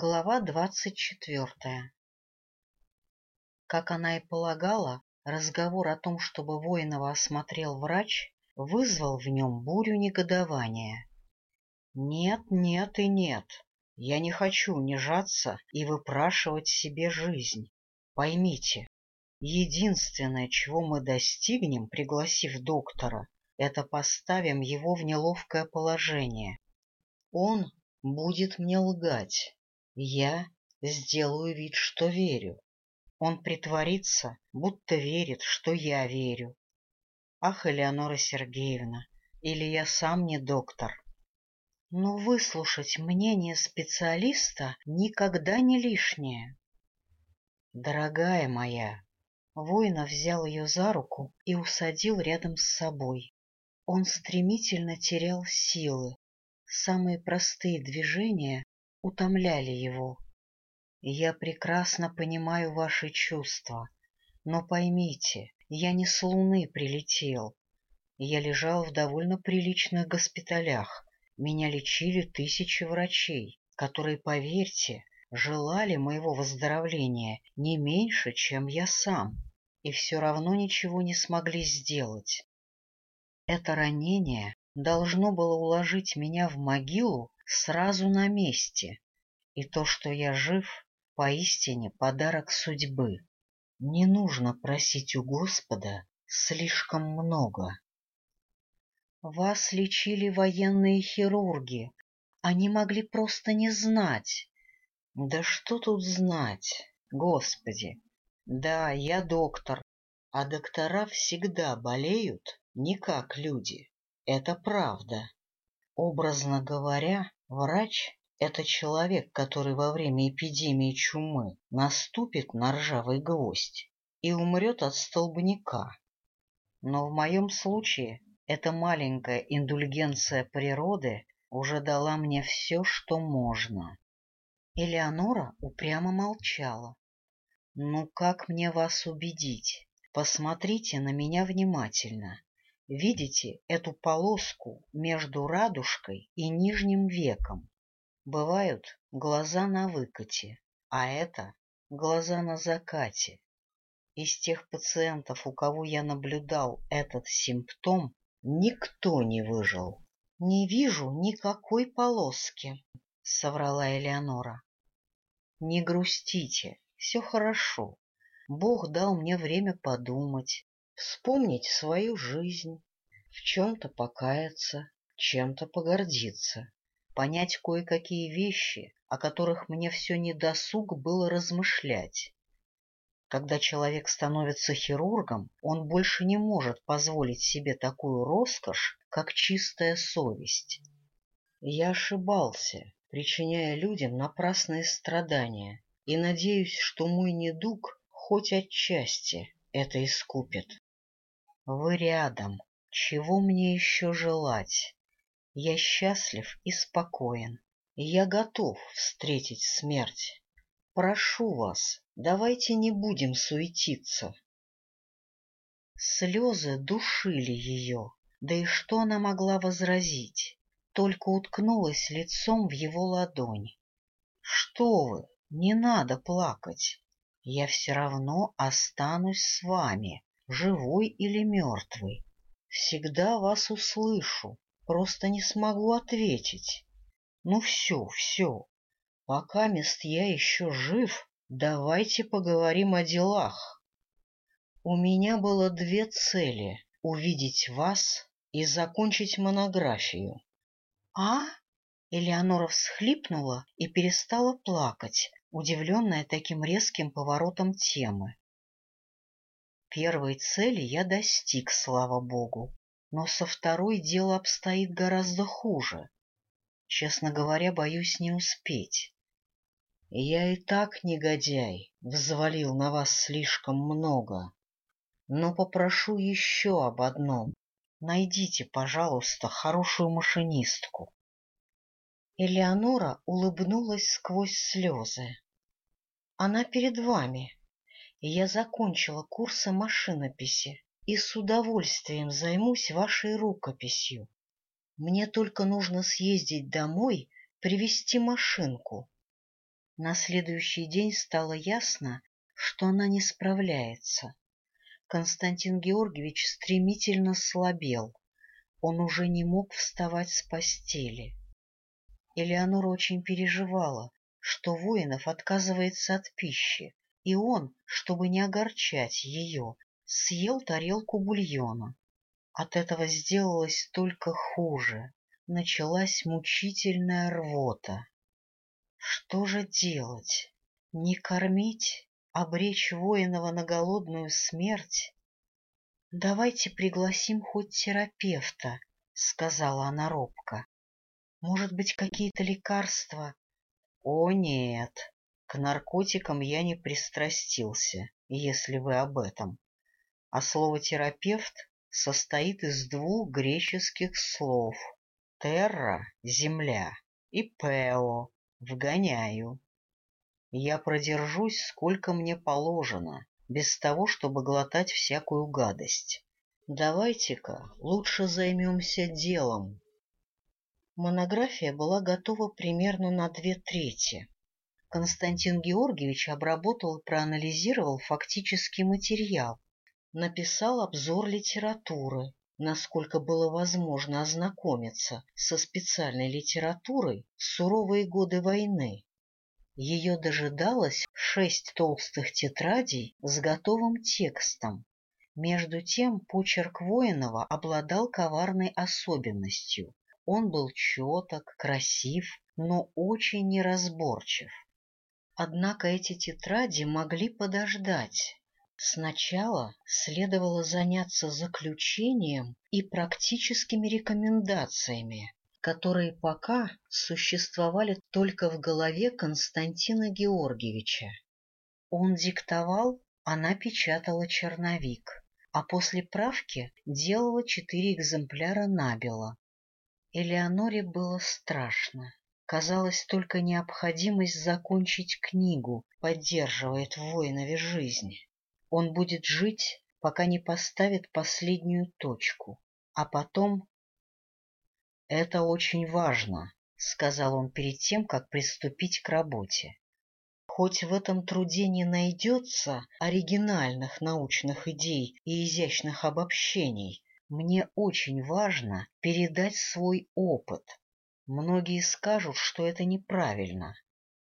Глава двадцать четвертая Как она и полагала, разговор о том, чтобы Воинова осмотрел врач, вызвал в нем бурю негодования. Нет, нет и нет, я не хочу унижаться и выпрашивать себе жизнь. Поймите, единственное, чего мы достигнем, пригласив доктора, это поставим его в неловкое положение. Он будет мне лгать. Я сделаю вид, что верю. Он притворится, будто верит, что я верю. Ах, Элеонора Сергеевна, или я сам не доктор. Но выслушать мнение специалиста никогда не лишнее. Дорогая моя, Воинов взял ее за руку и усадил рядом с собой. Он стремительно терял силы. Самые простые движения утомляли его. Я прекрасно понимаю ваши чувства, но поймите, я не с луны прилетел. Я лежал в довольно приличных госпиталях, меня лечили тысячи врачей, которые, поверьте, желали моего выздоровления не меньше, чем я сам, и все равно ничего не смогли сделать. Это ранение должно было уложить меня в могилу сразу на месте, и то, что я жив, поистине подарок судьбы. Не нужно просить у Господа слишком много. Вас лечили военные хирурги. Они могли просто не знать. Да что тут знать, Господи! Да, я доктор, а доктора всегда болеют не как люди. Это правда. Образно говоря, врач — это человек, который во время эпидемии чумы наступит на ржавый гвоздь и умрет от столбняка. Но в моем случае эта маленькая индульгенция природы уже дала мне все, что можно. Элеонора упрямо молчала. «Ну как мне вас убедить? Посмотрите на меня внимательно. Видите эту полоску между радужкой и нижним веком? Бывают глаза на выкате, а это глаза на закате. Из тех пациентов, у кого я наблюдал этот симптом, никто не выжил. — Не вижу никакой полоски, — соврала Элеонора. — Не грустите, все хорошо. Бог дал мне время подумать, вспомнить свою жизнь, в чем-то покаяться, чем-то погордиться, понять кое-какие вещи, о которых мне все недосуг было размышлять. Когда человек становится хирургом, он больше не может позволить себе такую роскошь, как чистая совесть. Я ошибался, причиняя людям напрасные страдания, и надеюсь, что мой недуг хоть отчасти это искупит. Вы рядом. Чего мне еще желать? Я счастлив и спокоен. Я готов встретить смерть. Прошу вас, давайте не будем суетиться. Слезы душили ее, да и что она могла возразить? Только уткнулась лицом в его ладонь. Что вы, не надо плакать. Я все равно останусь с вами, живой или мертвый. Всегда вас услышу, просто не смогу ответить. Ну все, все. Пока мест я еще жив, давайте поговорим о делах. У меня было две цели — увидеть вас и закончить монографию. — А? Элеонора всхлипнула и перестала плакать, удивленная таким резким поворотом темы. Первой цели я достиг, слава богу, но со второй дело обстоит гораздо хуже. Честно говоря, боюсь не успеть. Я и так, негодяй, взвалил на вас слишком много, но попрошу еще об одном. Найдите, пожалуйста, хорошую машинистку. Элеонора улыбнулась сквозь слезы. Она перед вами. Я закончила курсы машинописи и с удовольствием займусь вашей рукописью. Мне только нужно съездить домой, привезти машинку. На следующий день стало ясно, что она не справляется. Константин Георгиевич стремительно слабел. Он уже не мог вставать с постели. Элеонора очень переживала, что Воинов отказывается от пищи, и он, чтобы не огорчать ее, съел тарелку бульона. От этого сделалось только хуже. Началась мучительная рвота. Что же делать? Не кормить, обречь воинова на голодную смерть? — Давайте пригласим хоть терапевта, — сказала она робко. — Может быть, какие-то лекарства? — О, нет, к наркотикам я не пристрастился, если вы об этом. А слово «терапевт» состоит из двух греческих слов «терра» — земля и «пео» Вгоняю. Я продержусь, сколько мне положено, без того, чтобы глотать всякую гадость. Давайте-ка лучше займемся делом. Монография была готова примерно на две трети. Константин Георгиевич обработал и проанализировал фактический материал, написал обзор литературы, насколько было возможно ознакомиться со специальной литературой в суровые годы войны. Ее дожидалось шесть толстых тетрадей с готовым текстом. Между тем почерк Воинова обладал коварной особенностью. Он был четок, красив, но очень неразборчив. Однако эти тетради могли подождать, Сначала следовало заняться заключением и практическими рекомендациями, которые пока существовали только в голове Константина Георгиевича. Он диктовал, она печатала черновик, а после правки делала четыре экземпляра набело. Элеоноре было страшно. Казалось, только необходимость закончить книгу поддерживает воинове жизнь. Он будет жить, пока не поставит последнюю точку, а потом... — Это очень важно, — сказал он перед тем, как приступить к работе. Хоть в этом труде не найдется оригинальных научных идей и изящных обобщений, мне очень важно передать свой опыт. Многие скажут, что это неправильно,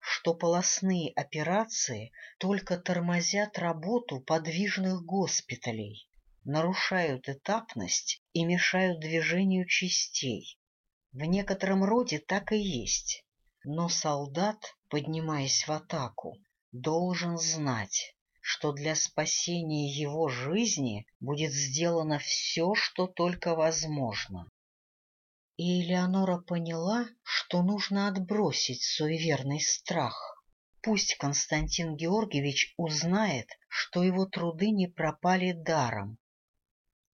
что полостные операции только тормозят работу подвижных госпиталей, нарушают этапность и мешают движению частей. В некотором роде так и есть. Но солдат, поднимаясь в атаку, должен знать, что для спасения его жизни будет сделано все, что только возможно и Элеонора поняла, что нужно отбросить суеверный страх. Пусть Константин Георгиевич узнает, что его труды не пропали даром.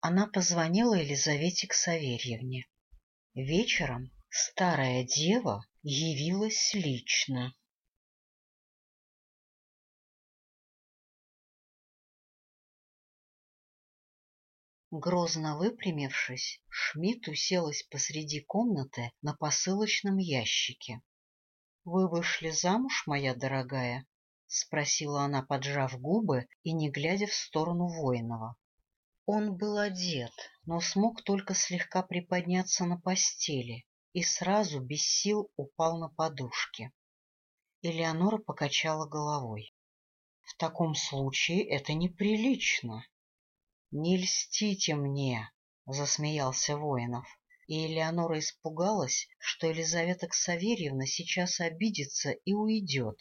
Она позвонила Елизавете Ксаверьевне. Вечером старая дева явилась лично. Грозно выпрямившись, Шмидт уселась посреди комнаты на посылочном ящике. — Вы вышли замуж, моя дорогая? — спросила она, поджав губы и не глядя в сторону воинова. Он был одет, но смог только слегка приподняться на постели и сразу без сил упал на подушки. Элеонора покачала головой. — В таком случае это неприлично. — Не льстите мне, — засмеялся Воинов. И Элеонора испугалась, что Елизавета Ксаверьевна сейчас обидится и уйдет.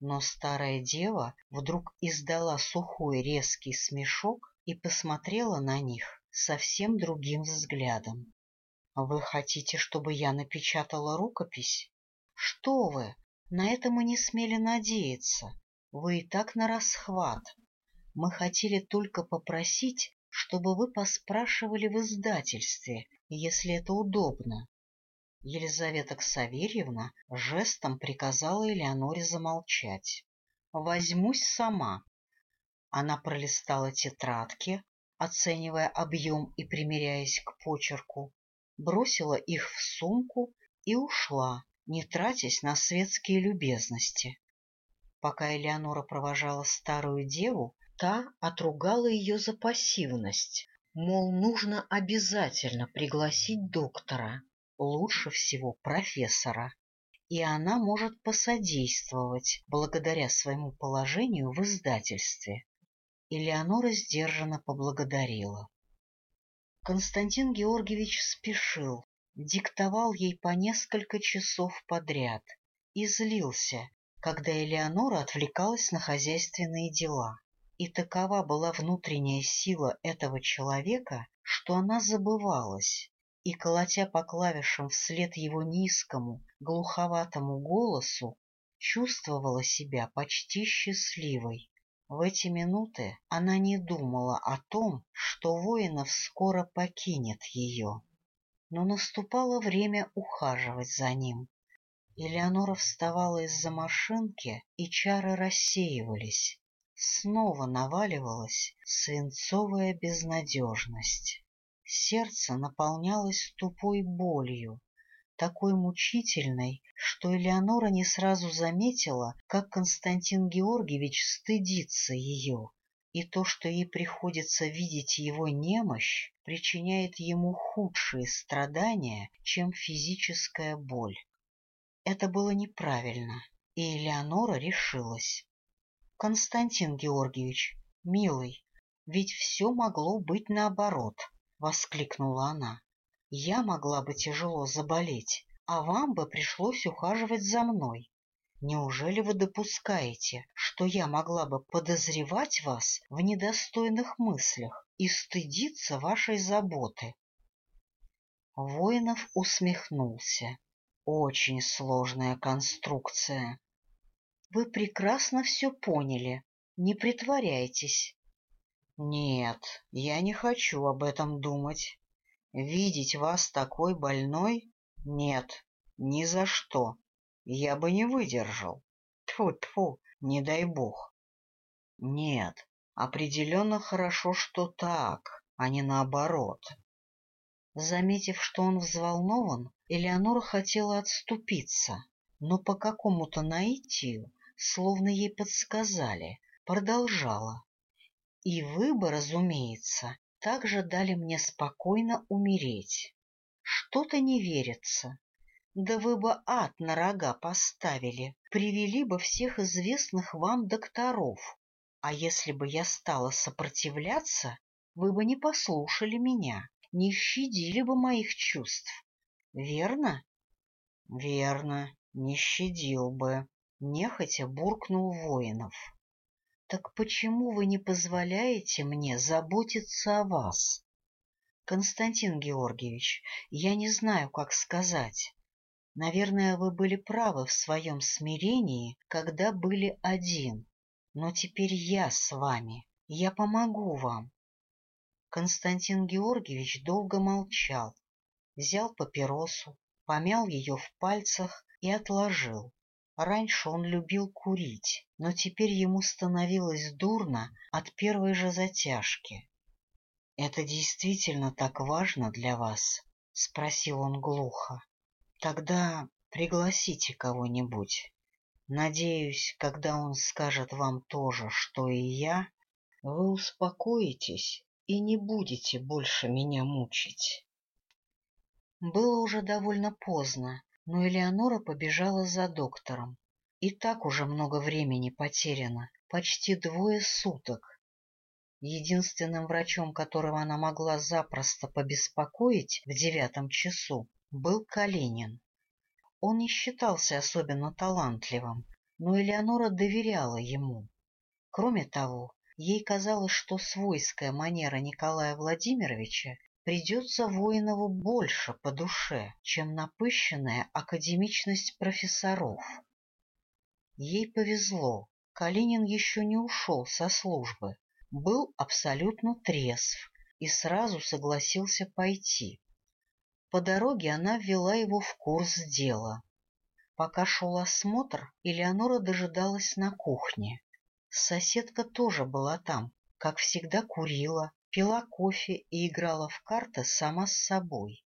Но старая дева вдруг издала сухой резкий смешок и посмотрела на них совсем другим взглядом. — Вы хотите, чтобы я напечатала рукопись? — Что вы! На это мы не смели надеяться. Вы и так на расхват. Мы хотели только попросить, чтобы вы поспрашивали в издательстве, если это удобно. Елизавета Ксаверьевна жестом приказала Элеоноре замолчать. «Возьмусь сама». Она пролистала тетрадки, оценивая объем и примеряясь к почерку, бросила их в сумку и ушла, не тратясь на светские любезности. Пока Элеонора провожала старую деву, та отругала ее за пассивность, мол, нужно обязательно пригласить доктора, лучше всего профессора, и она может посодействовать благодаря своему положению в издательстве. Элеонора сдержанно поблагодарила. Константин Георгиевич спешил, диктовал ей по несколько часов подряд и злился, когда Элеонора отвлекалась на хозяйственные дела. И такова была внутренняя сила этого человека, что она забывалась, и, колотя по клавишам вслед его низкому, глуховатому голосу, чувствовала себя почти счастливой. В эти минуты она не думала о том, что воинов скоро покинет ее. Но наступало время ухаживать за ним, Элеонора вставала из-за машинки, и чары рассеивались. Снова наваливалась свинцовая безнадежность. Сердце наполнялось тупой болью, такой мучительной, что Элеонора не сразу заметила, как Константин Георгиевич стыдится ее, и то, что ей приходится видеть его немощь, причиняет ему худшие страдания, чем физическая боль. Это было неправильно, и Элеонора решилась. — Константин Георгиевич, милый, ведь все могло быть наоборот, — воскликнула она. — Я могла бы тяжело заболеть, а вам бы пришлось ухаживать за мной. Неужели вы допускаете, что я могла бы подозревать вас в недостойных мыслях и стыдиться вашей заботы? Воинов усмехнулся. Очень сложная конструкция. Вы прекрасно все поняли. Не притворяйтесь. Нет, я не хочу об этом думать. Видеть вас такой больной? Нет, ни за что. Я бы не выдержал. Тьфу-тьфу, не дай бог. Нет, определенно хорошо, что так, а не наоборот. Заметив, что он взволнован, Элеонора хотела отступиться, но по какому-то наитию, словно ей подсказали, продолжала. И вы бы, разумеется, также дали мне спокойно умереть. Что-то не верится. Да вы бы ад на рога поставили, привели бы всех известных вам докторов. А если бы я стала сопротивляться, вы бы не послушали меня не щадили бы моих чувств. Верно? Верно, не щадил бы, нехотя буркнул воинов. Так почему вы не позволяете мне заботиться о вас? Константин Георгиевич, я не знаю, как сказать. Наверное, вы были правы в своем смирении, когда были один. Но теперь я с вами. Я помогу вам. Константин Георгиевич долго молчал, взял папиросу, помял ее в пальцах и отложил. Раньше он любил курить, но теперь ему становилось дурно от первой же затяжки. — Это действительно так важно для вас? — спросил он глухо. — Тогда пригласите кого-нибудь. Надеюсь, когда он скажет вам то же, что и я, вы успокоитесь и не будете больше меня мучить. Было уже довольно поздно, но Элеонора побежала за доктором. И так уже много времени потеряно, почти двое суток. Единственным врачом, которого она могла запросто побеспокоить в девятом часу, был Калинин. Он не считался особенно талантливым, но Элеонора доверяла ему. Кроме того, Ей казалось, что свойская манера Николая Владимировича придется Воинову больше по душе, чем напыщенная академичность профессоров. Ей повезло, Калинин еще не ушел со службы, был абсолютно трезв и сразу согласился пойти. По дороге она ввела его в курс дела. Пока шел осмотр, Элеонора дожидалась на кухне. Соседка тоже была там, как всегда курила, пила кофе и играла в карты сама с собой.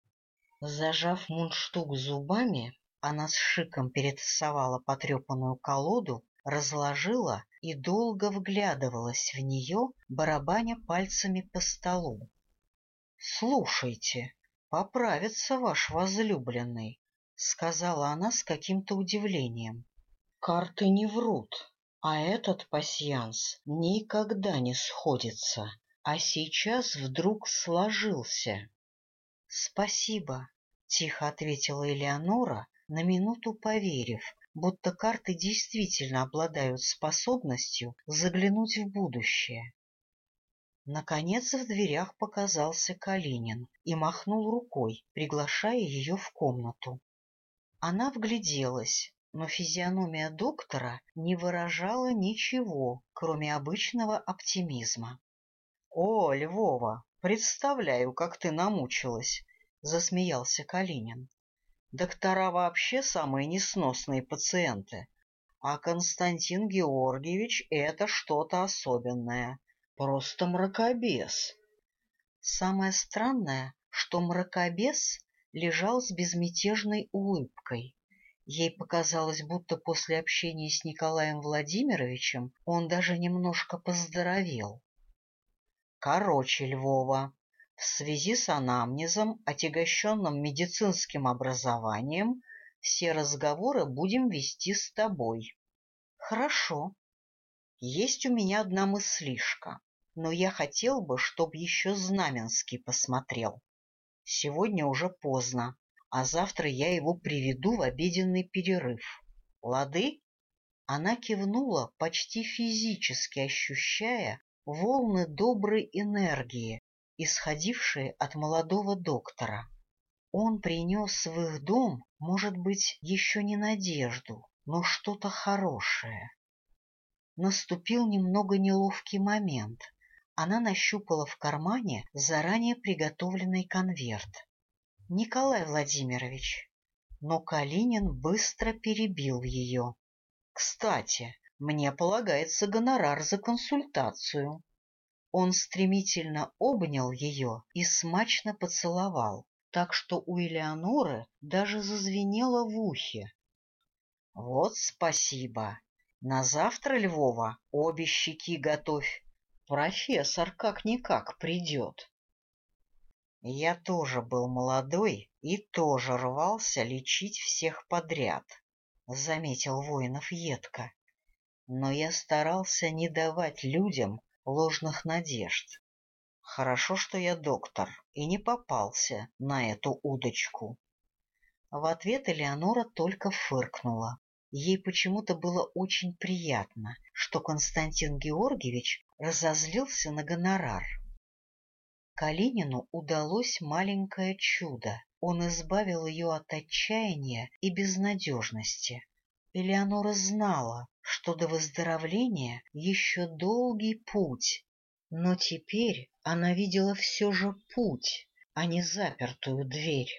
Зажав мундштук зубами, она с шиком перетасовала потрепанную колоду разложила и долго вглядывалась в нее, барабаня пальцами по столу. — Слушайте, поправится ваш возлюбленный, — сказала она с каким-то удивлением. — Карты не врут, а этот пасьянс никогда не сходится, а сейчас вдруг сложился. — Спасибо, — тихо ответила Элеонора, на минуту поверив, будто карты действительно обладают способностью заглянуть в будущее. Наконец в дверях показался Калинин и махнул рукой, приглашая ее в комнату. Она вгляделась, но физиономия доктора не выражала ничего, кроме обычного оптимизма. — О, Львова, представляю, как ты намучилась! — засмеялся Калинин. Доктора вообще самые несносные пациенты, а Константин Георгиевич — это что-то особенное, просто мракобес. Самое странное, что мракобес лежал с безмятежной улыбкой. Ей показалось, будто после общения с Николаем Владимировичем он даже немножко поздоровел. — Короче, Львова, в связи с анамнезом, отягощенным медицинским образованием, все разговоры будем вести с тобой. Хорошо. Есть у меня одна мыслишка, но я хотел бы, чтобы еще Знаменский посмотрел. Сегодня уже поздно, а завтра я его приведу в обеденный перерыв. Лады? Она кивнула, почти физически ощущая волны доброй энергии, исходившие от молодого доктора. Он принес в их дом, может быть, еще не надежду, но что-то хорошее. Наступил немного неловкий момент. Она нащупала в кармане заранее приготовленный конверт. — Николай Владимирович. Но Калинин быстро перебил ее. — Кстати, мне полагается гонорар за консультацию. Он стремительно обнял ее и смачно поцеловал, так что у Элеоноры даже зазвенело в ухе. — Вот спасибо. На завтра, Львова, обе щеки готовь. Профессор как-никак придет. Я тоже был молодой и тоже рвался лечить всех подряд, — заметил Воинов едко. Но я старался не давать людям ложных надежд. Хорошо, что я доктор и не попался на эту удочку. В ответ Элеонора только фыркнула. Ей почему-то было очень приятно, что Константин Георгиевич разозлился на гонорар. Калинину удалось маленькое чудо. Он избавил ее от отчаяния и безнадежности. Элеонора знала, что до выздоровления еще долгий путь, но теперь она видела все же путь, а не запертую дверь.